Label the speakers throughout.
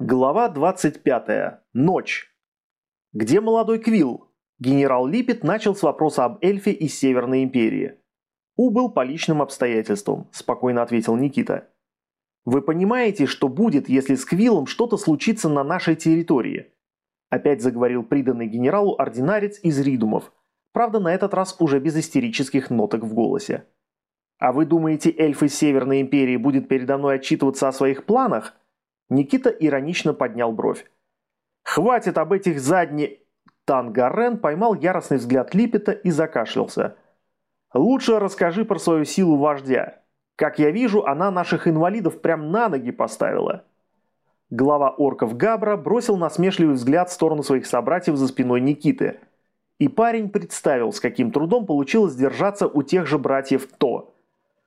Speaker 1: Глава 25. Ночь. Где молодой Квилл? Генерал Липпет начал с вопроса об эльфе из Северной Империи. «Убыл по личным обстоятельствам», – спокойно ответил Никита. «Вы понимаете, что будет, если с Квиллом что-то случится на нашей территории?» Опять заговорил приданный генералу ординарец из Ридумов, правда на этот раз уже без истерических ноток в голосе. «А вы думаете, эльф из Северной Империи будет передо мной отчитываться о своих планах?» Никита иронично поднял бровь. «Хватит об этих задни...» Тангарен поймал яростный взгляд Липета и закашлялся. «Лучше расскажи про свою силу вождя. Как я вижу, она наших инвалидов прям на ноги поставила». Глава орков Габра бросил насмешливый взгляд в сторону своих собратьев за спиной Никиты. И парень представил, с каким трудом получилось держаться у тех же братьев То.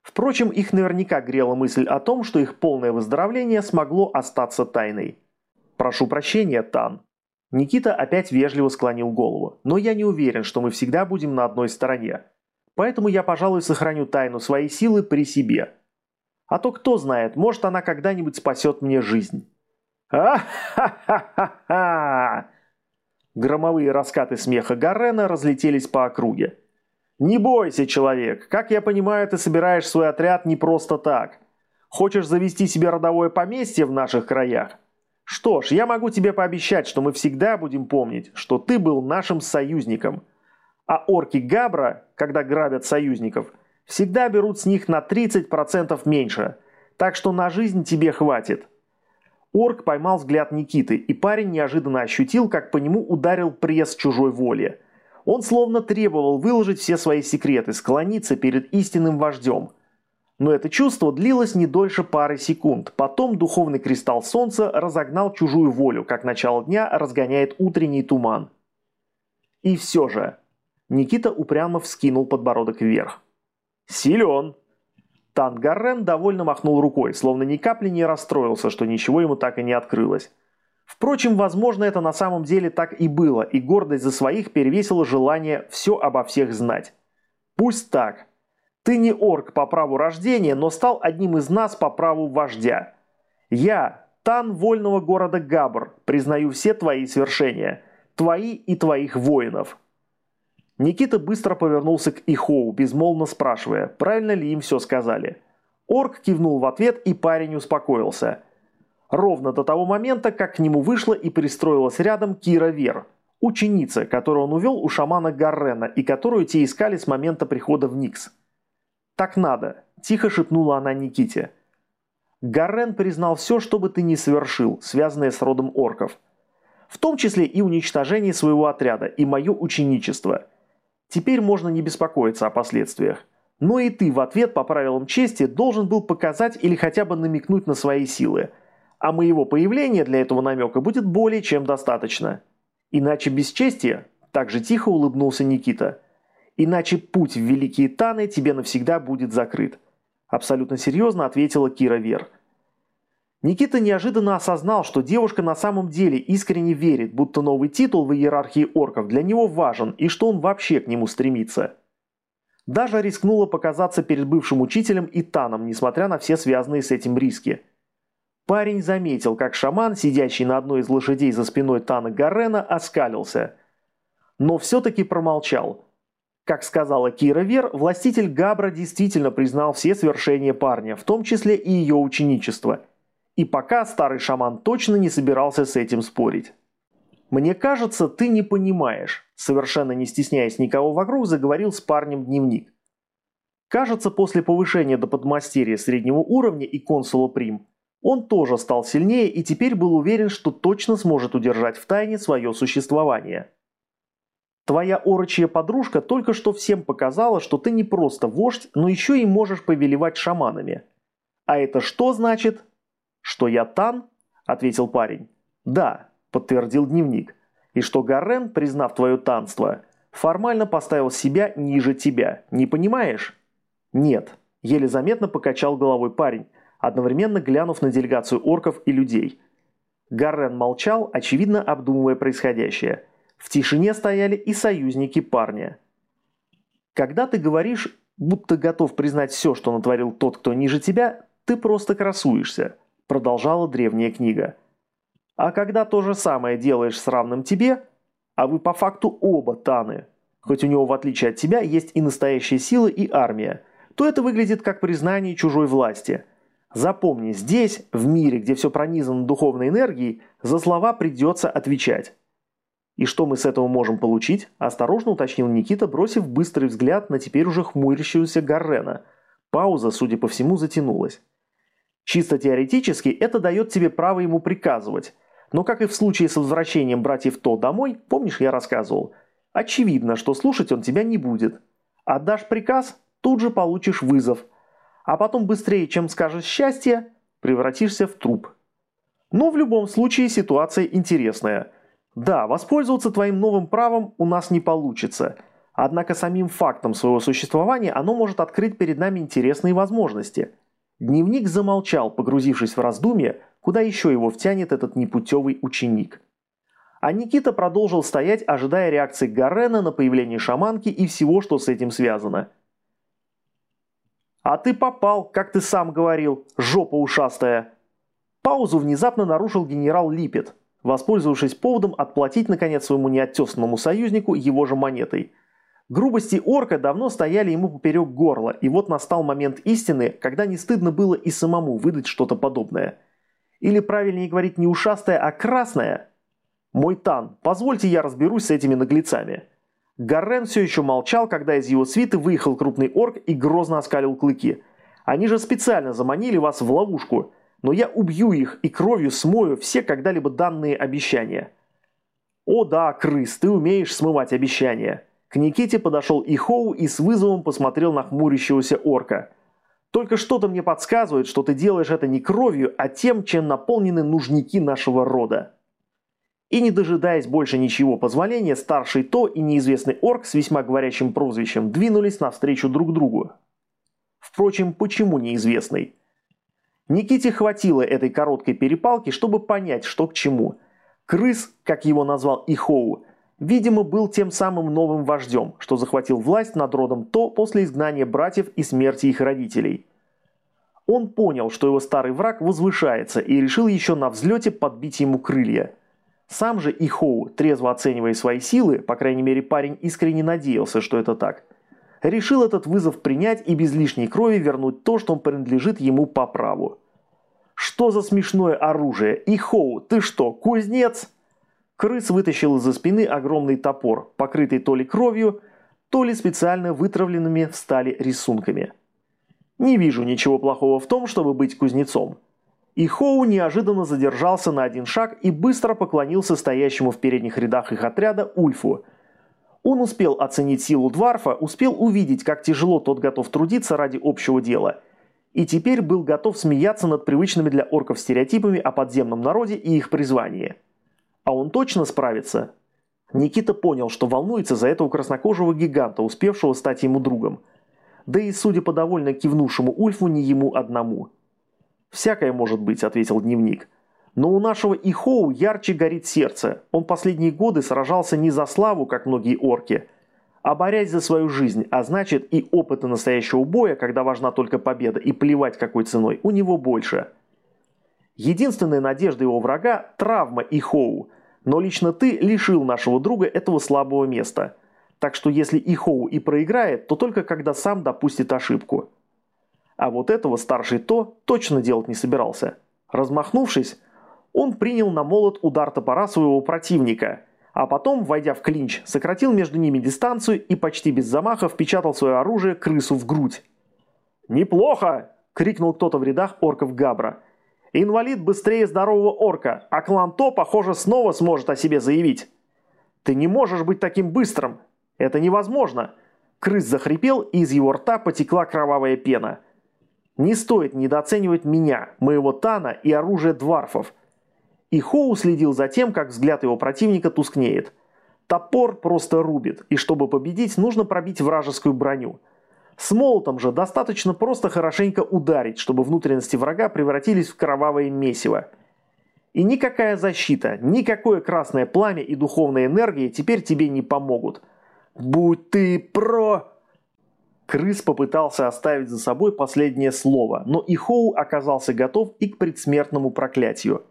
Speaker 1: Впрочем, их наверняка грела мысль о том, что их полное выздоровление смогло остаться тайной. «Прошу прощения, Тан», Никита опять вежливо склонил голову. «Но я не уверен, что мы всегда будем на одной стороне. Поэтому я, пожалуй, сохраню тайну своей силы при себе. А то кто знает, может она когда-нибудь спасет мне жизнь». «А-ха-ха-ха-ха!» Громовые раскаты смеха Гарена разлетелись по округе. «Не бойся, человек. Как я понимаю, ты собираешь свой отряд не просто так. Хочешь завести себе родовое поместье в наших краях? Что ж, я могу тебе пообещать, что мы всегда будем помнить, что ты был нашим союзником. А орки Габра, когда грабят союзников, всегда берут с них на 30% меньше. Так что на жизнь тебе хватит. Орк поймал взгляд Никиты, и парень неожиданно ощутил, как по нему ударил пресс чужой воли. Он словно требовал выложить все свои секреты, склониться перед истинным вождем – но это чувство длилось не дольше пары секунд. Потом духовный кристалл солнца разогнал чужую волю, как начало дня разгоняет утренний туман. И все же. Никита упрямо вскинул подбородок вверх. «Силен!» Тангарен довольно махнул рукой, словно ни капли не расстроился, что ничего ему так и не открылось. Впрочем, возможно, это на самом деле так и было, и гордость за своих перевесила желание все обо всех знать. Пусть так. Ты не орк по праву рождения, но стал одним из нас по праву вождя. Я, Тан вольного города Габр, признаю все твои свершения, твои и твоих воинов». Никита быстро повернулся к Ихоу, безмолвно спрашивая, правильно ли им все сказали. Орк кивнул в ответ, и парень успокоился. Ровно до того момента, как к нему вышла и пристроилась рядом Кира Вер, ученица, которую он увел у шамана Гаррена и которую те искали с момента прихода в Никс. «Так надо», – тихо шепнула она Никите. Гаррен признал все, что бы ты ни совершил, связанное с родом орков. В том числе и уничтожение своего отряда, и мое ученичество. Теперь можно не беспокоиться о последствиях. Но и ты в ответ по правилам чести должен был показать или хотя бы намекнуть на свои силы. А моего появления для этого намека будет более чем достаточно. Иначе бесчестие, так же тихо улыбнулся Никита – Иначе путь в Великие Таны тебе навсегда будет закрыт. Абсолютно серьезно ответила Кира Вер. Никита неожиданно осознал, что девушка на самом деле искренне верит, будто новый титул в иерархии орков для него важен и что он вообще к нему стремится. Даже рискнула показаться перед бывшим учителем и Таном, несмотря на все связанные с этим риски. Парень заметил, как шаман, сидящий на одной из лошадей за спиной Тана Гарена, оскалился. Но все-таки промолчал – как сказала Кира Вер, властитель Габра действительно признал все свершения парня, в том числе и ее ученичество. И пока старый шаман точно не собирался с этим спорить. «Мне кажется, ты не понимаешь», совершенно не стесняясь никого вокруг, заговорил с парнем дневник. Кажется, после повышения до подмастерья среднего уровня и консула Прим, он тоже стал сильнее и теперь был уверен, что точно сможет удержать в тайне свое существование. Твоя орочья подружка только что всем показала, что ты не просто вождь, но еще и можешь повелевать шаманами. А это что значит? Что я Тан? Ответил парень. Да, подтвердил дневник. И что Гарен, признав твое танство, формально поставил себя ниже тебя. Не понимаешь? Нет. Еле заметно покачал головой парень, одновременно глянув на делегацию орков и людей. Гарен молчал, очевидно обдумывая происходящее – в тишине стояли и союзники парня. Когда ты говоришь, будто готов признать все, что натворил тот, кто ниже тебя, ты просто красуешься, продолжала древняя книга. А когда то же самое делаешь с равным тебе, а вы по факту оба Таны, хоть у него в отличие от тебя есть и настоящая сила, и армия, то это выглядит как признание чужой власти. Запомни, здесь, в мире, где все пронизано духовной энергией, за слова придется отвечать. «И что мы с этого можем получить?» – осторожно уточнил Никита, бросив быстрый взгляд на теперь уже хмурящегося Гаррена. Пауза, судя по всему, затянулась. Чисто теоретически это дает тебе право ему приказывать. Но как и в случае с возвращением братьев То домой, помнишь, я рассказывал, очевидно, что слушать он тебя не будет. Отдашь приказ, тут же получишь вызов. А потом быстрее, чем скажешь счастье, превратишься в труп. Но в любом случае ситуация интересная. Да, воспользоваться твоим новым правом у нас не получится. Однако самим фактом своего существования оно может открыть перед нами интересные возможности – Дневник замолчал, погрузившись в раздумье, куда еще его втянет этот непутевый ученик. А Никита продолжил стоять, ожидая реакции Гарена на появление шаманки и всего, что с этим связано. «А ты попал, как ты сам говорил, жопа ушастая!» Паузу внезапно нарушил генерал Липет, воспользовавшись поводом отплатить наконец своему неоттесному союзнику его же монетой – Грубости орка давно стояли ему поперек горла, и вот настал момент истины, когда не стыдно было и самому выдать что-то подобное. Или правильнее говорить не ушастая, а красная. «Мой Тан, позвольте я разберусь с этими наглецами». Гаррен все еще молчал, когда из его свиты выехал крупный орк и грозно оскалил клыки. «Они же специально заманили вас в ловушку, но я убью их и кровью смою все когда-либо данные обещания». «О да, крыс, ты умеешь смывать обещания». К Никите подошел Ихоу и с вызовом посмотрел на хмурящегося орка. «Только что-то мне подсказывает, что ты делаешь это не кровью, а тем, чем наполнены нужники нашего рода». И не дожидаясь больше ничего позволения, старший То и неизвестный орк с весьма говорящим прозвищем двинулись навстречу друг другу. Впрочем, почему неизвестный? Никите хватило этой короткой перепалки, чтобы понять, что к чему. Крыс, как его назвал Ихоу, видимо, был тем самым новым вождем, что захватил власть над родом То после изгнания братьев и смерти их родителей. Он понял, что его старый враг возвышается и решил еще на взлете подбить ему крылья. Сам же Ихоу, трезво оценивая свои силы, по крайней мере парень искренне надеялся, что это так, решил этот вызов принять и без лишней крови вернуть то, что он принадлежит ему по праву. «Что за смешное оружие? Ихоу, ты что, кузнец?» Крыс вытащил из-за спины огромный топор, покрытый то ли кровью, то ли специально вытравленными в стали рисунками. Не вижу ничего плохого в том, чтобы быть кузнецом. И Хоу неожиданно задержался на один шаг и быстро поклонился стоящему в передних рядах их отряда Ульфу. Он успел оценить силу Дварфа, успел увидеть, как тяжело тот готов трудиться ради общего дела. И теперь был готов смеяться над привычными для орков стереотипами о подземном народе и их призвании. А он точно справится? Никита понял, что волнуется за этого краснокожего гиганта, успевшего стать ему другом. Да и, судя по довольно кивнувшему Ульфу, не ему одному. «Всякое может быть», — ответил дневник. «Но у нашего Ихоу ярче горит сердце. Он последние годы сражался не за славу, как многие орки, а борясь за свою жизнь, а значит и опыта настоящего боя, когда важна только победа, и плевать какой ценой, у него больше». Единственная надежда его врага – травма Ихоу. Но лично ты лишил нашего друга этого слабого места. Так что если Ихоу и проиграет, то только когда сам допустит ошибку. А вот этого старший То точно делать не собирался. Размахнувшись, он принял на молот удар топора своего противника, а потом, войдя в клинч, сократил между ними дистанцию и почти без замаха впечатал свое оружие крысу в грудь. «Неплохо!» – крикнул кто-то в рядах орков Габра – Инвалид быстрее здорового орка, а клан То, похоже, снова сможет о себе заявить. Ты не можешь быть таким быстрым. Это невозможно. Крыс захрипел, и из его рта потекла кровавая пена. Не стоит недооценивать меня, моего Тана и оружие дварфов. И Хоу следил за тем, как взгляд его противника тускнеет. Топор просто рубит, и чтобы победить, нужно пробить вражескую броню – с молотом же достаточно просто хорошенько ударить, чтобы внутренности врага превратились в кровавое месиво. И никакая защита, никакое красное пламя и духовная энергия теперь тебе не помогут. Будь ты про... Крыс попытался оставить за собой последнее слово, но Ихоу оказался готов и к предсмертному проклятию.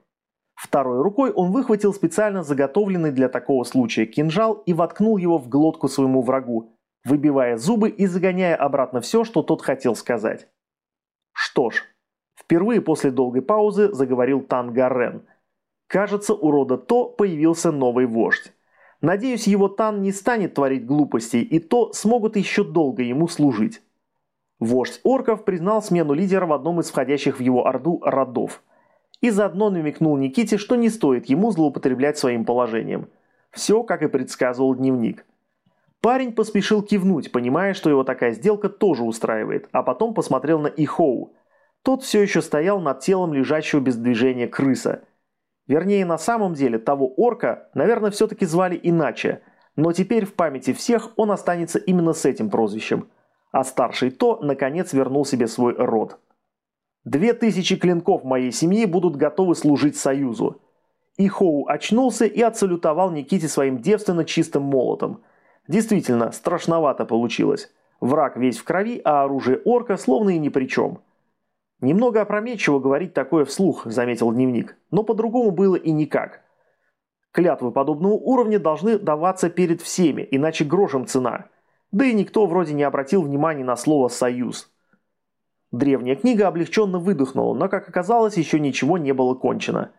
Speaker 1: Второй рукой он выхватил специально заготовленный для такого случая кинжал и воткнул его в глотку своему врагу, выбивая зубы и загоняя обратно все, что тот хотел сказать. Что ж, впервые после долгой паузы заговорил Тангарен. Кажется, у рода То появился новый вождь. Надеюсь, его Тан не станет творить глупостей, и То смогут еще долго ему служить. Вождь орков признал смену лидера в одном из входящих в его орду родов. И заодно намекнул Никите, что не стоит ему злоупотреблять своим положением. Все, как и предсказывал дневник. Парень поспешил кивнуть, понимая, что его такая сделка тоже устраивает, а потом посмотрел на Ихоу. Тот все еще стоял над телом лежащего без движения крыса. Вернее, на самом деле того орка, наверное, все-таки звали иначе, но теперь в памяти всех он останется именно с этим прозвищем – а старший То, наконец, вернул себе свой род. Две тысячи клинков моей семьи будут готовы служить Союзу. И Хоу очнулся и отсалютовал Никите своим девственно чистым молотом. Действительно, страшновато получилось. Враг весь в крови, а оружие орка словно и ни при чем. Немного опрометчиво говорить такое вслух, заметил дневник, но по-другому было и никак. Клятвы подобного уровня должны даваться перед всеми, иначе грошем цена – да и никто вроде не обратил внимания на слово «союз». Древняя книга облегченно выдохнула, но, как оказалось, еще ничего не было кончено.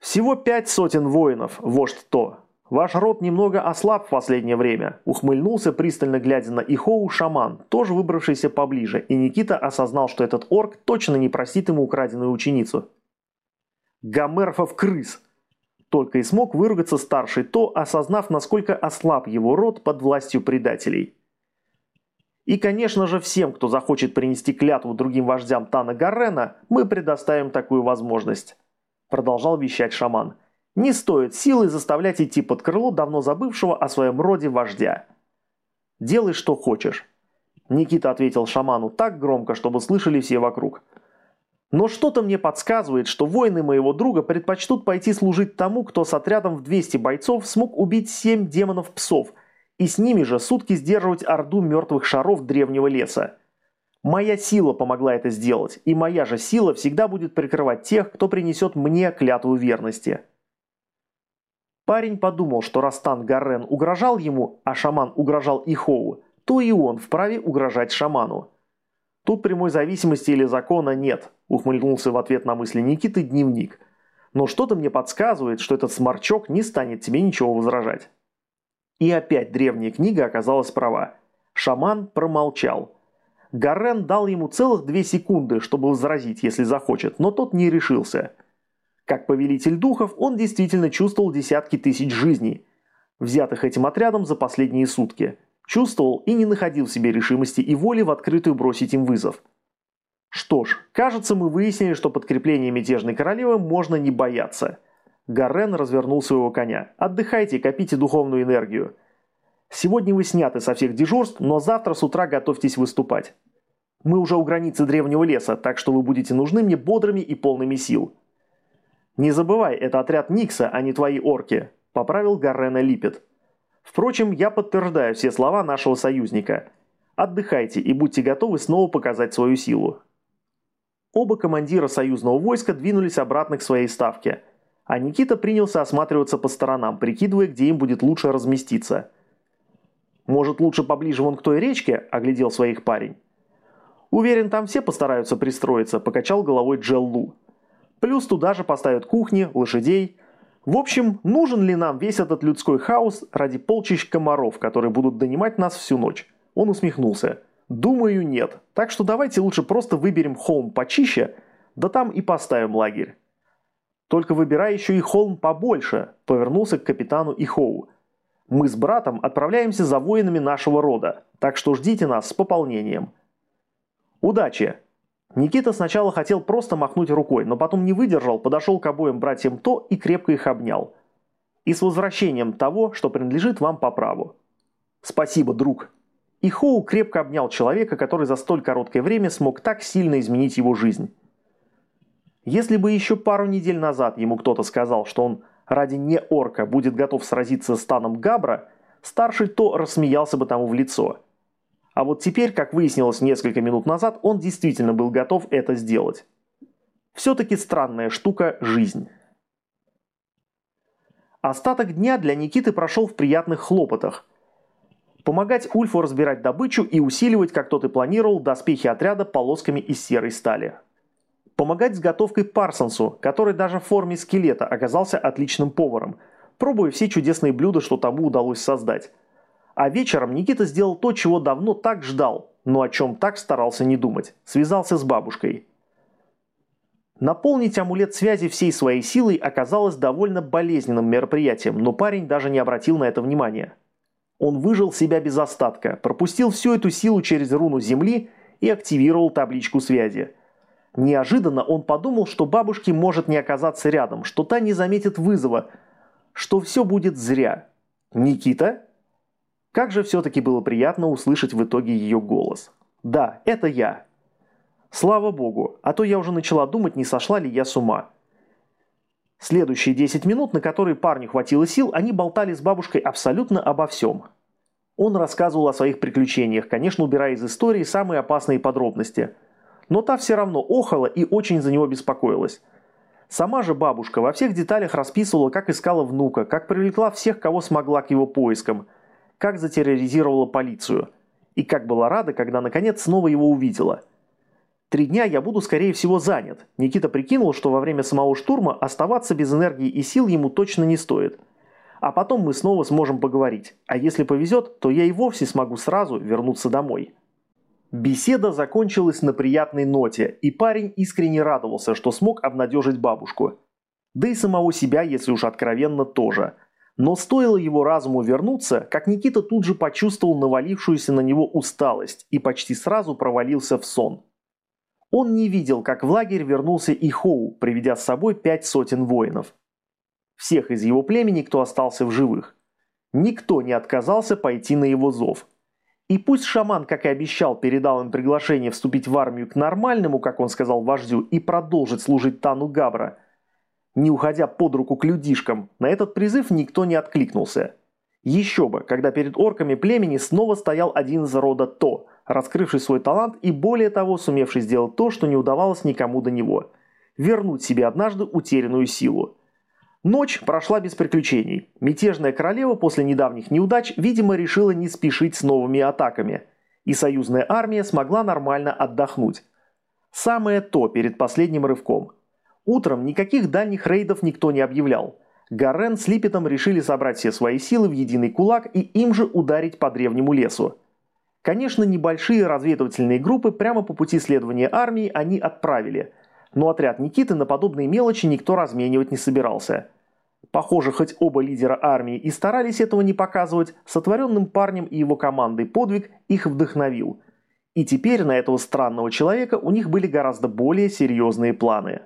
Speaker 1: «Всего пять сотен воинов, вождь То. Ваш род немного ослаб в последнее время», – ухмыльнулся, пристально глядя на Ихоу шаман, тоже выбравшийся поближе, и Никита осознал, что этот орк точно не простит ему украденную ученицу. «Гомерфов крыс!» Только и смог выругаться старший То, осознав, насколько ослаб его род под властью предателей. И, конечно же, всем, кто захочет принести клятву другим вождям Тана Гаррена, мы предоставим такую возможность. Продолжал вещать шаман. Не стоит силой заставлять идти под крыло давно забывшего о своем роде вождя. Делай, что хочешь. Никита ответил шаману так громко, чтобы слышали все вокруг. Но что-то мне подсказывает, что воины моего друга предпочтут пойти служить тому, кто с отрядом в 200 бойцов смог убить 7 демонов-псов, и с ними же сутки сдерживать орду мертвых шаров древнего леса. Моя сила помогла это сделать, и моя же сила всегда будет прикрывать тех, кто принесет мне клятву верности. Парень подумал, что Растан Гаррен угрожал ему, а шаман угрожал Ихоу, то и он вправе угрожать шаману. Тут прямой зависимости или закона нет, ухмыльнулся в ответ на мысли Никиты дневник. Но что-то мне подсказывает, что этот сморчок не станет тебе ничего возражать. И опять древняя книга оказалась права. Шаман промолчал. Гарен дал ему целых две секунды, чтобы возразить, если захочет, но тот не решился. Как повелитель духов, он действительно чувствовал десятки тысяч жизней, взятых этим отрядом за последние сутки – Чувствовал и не находил в себе решимости и воли в открытую бросить им вызов. Что ж, кажется, мы выяснили, что подкрепление мятежной королевы можно не бояться. Гарен развернул своего коня. Отдыхайте, копите духовную энергию. Сегодня вы сняты со всех дежурств, но завтра с утра готовьтесь выступать. Мы уже у границы древнего леса, так что вы будете нужны мне бодрыми и полными сил. Не забывай, это отряд Никса, а не твои орки, поправил Гаррена Липет. Впрочем, я подтверждаю все слова нашего союзника. Отдыхайте и будьте готовы снова показать свою силу. Оба командира союзного войска двинулись обратно к своей ставке, а Никита принялся осматриваться по сторонам, прикидывая, где им будет лучше разместиться. «Может, лучше поближе вон к той речке?» – оглядел своих парень. «Уверен, там все постараются пристроиться», – покачал головой Джеллу. «Плюс туда же поставят кухни, лошадей, в общем, нужен ли нам весь этот людской хаос ради полчищ комаров, которые будут донимать нас всю ночь? Он усмехнулся. Думаю, нет. Так что давайте лучше просто выберем холм почище, да там и поставим лагерь. Только выбирай еще и холм побольше, повернулся к капитану Ихоу. Мы с братом отправляемся за воинами нашего рода, так что ждите нас с пополнением. Удачи! Никита сначала хотел просто махнуть рукой, но потом не выдержал, подошел к обоим братьям То и крепко их обнял. И с возвращением того, что принадлежит вам по праву. Спасибо, друг. И Хоу крепко обнял человека, который за столь короткое время смог так сильно изменить его жизнь. Если бы еще пару недель назад ему кто-то сказал, что он ради не орка будет готов сразиться с Таном Габра, старший То рассмеялся бы тому в лицо – а вот теперь, как выяснилось несколько минут назад, он действительно был готов это сделать. Все-таки странная штука жизнь. Остаток дня для Никиты прошел в приятных хлопотах. Помогать Ульфу разбирать добычу и усиливать, как тот и планировал, доспехи отряда полосками из серой стали. Помогать с готовкой Парсонсу, который даже в форме скелета оказался отличным поваром, пробуя все чудесные блюда, что тому удалось создать. А вечером Никита сделал то, чего давно так ждал, но о чем так старался не думать. Связался с бабушкой. Наполнить амулет связи всей своей силой оказалось довольно болезненным мероприятием, но парень даже не обратил на это внимания. Он выжил себя без остатка, пропустил всю эту силу через руну Земли и активировал табличку связи. Неожиданно он подумал, что бабушке может не оказаться рядом, что та не заметит вызова, что все будет зря. «Никита?» Как же все-таки было приятно услышать в итоге ее голос. «Да, это я. Слава богу, а то я уже начала думать, не сошла ли я с ума. Следующие 10 минут, на которые парню хватило сил, они болтали с бабушкой абсолютно обо всем. Он рассказывал о своих приключениях, конечно, убирая из истории самые опасные подробности. Но та все равно охала и очень за него беспокоилась. Сама же бабушка во всех деталях расписывала, как искала внука, как привлекла всех, кого смогла к его поискам, как затерроризировала полицию. И как была рада, когда наконец снова его увидела – Три дня я буду, скорее всего, занят. Никита прикинул, что во время самого штурма оставаться без энергии и сил ему точно не стоит. А потом мы снова сможем поговорить. А если повезет, то я и вовсе смогу сразу вернуться домой. Беседа закончилась на приятной ноте, и парень искренне радовался, что смог обнадежить бабушку. Да и самого себя, если уж откровенно, тоже. Но стоило его разуму вернуться, как Никита тут же почувствовал навалившуюся на него усталость и почти сразу провалился в сон. Он не видел, как в лагерь вернулся и Хоу, приведя с собой пять сотен воинов. Всех из его племени, кто остался в живых. Никто не отказался пойти на его зов. И пусть шаман, как и обещал, передал им приглашение вступить в армию к нормальному, как он сказал вождю, и продолжить служить Тану Габра, не уходя под руку к людишкам, на этот призыв никто не откликнулся. Еще бы, когда перед орками племени снова стоял один из рода То – раскрывший свой талант и более того сумевший сделать то, что не удавалось никому до него – вернуть себе однажды утерянную силу. Ночь прошла без приключений. Мятежная королева после недавних неудач, видимо, решила не спешить с новыми атаками, и союзная армия смогла нормально отдохнуть. Самое то перед последним рывком. Утром никаких дальних рейдов никто не объявлял. Гарен с Липетом решили собрать все свои силы в единый кулак и им же ударить по древнему лесу. Конечно, небольшие разведывательные группы прямо по пути следования армии они отправили, но отряд Никиты на подобные мелочи никто разменивать не собирался. Похоже, хоть оба лидера армии и старались этого не показывать, сотворенным парнем и его командой подвиг их вдохновил. И теперь на этого странного человека у них были гораздо более серьезные планы.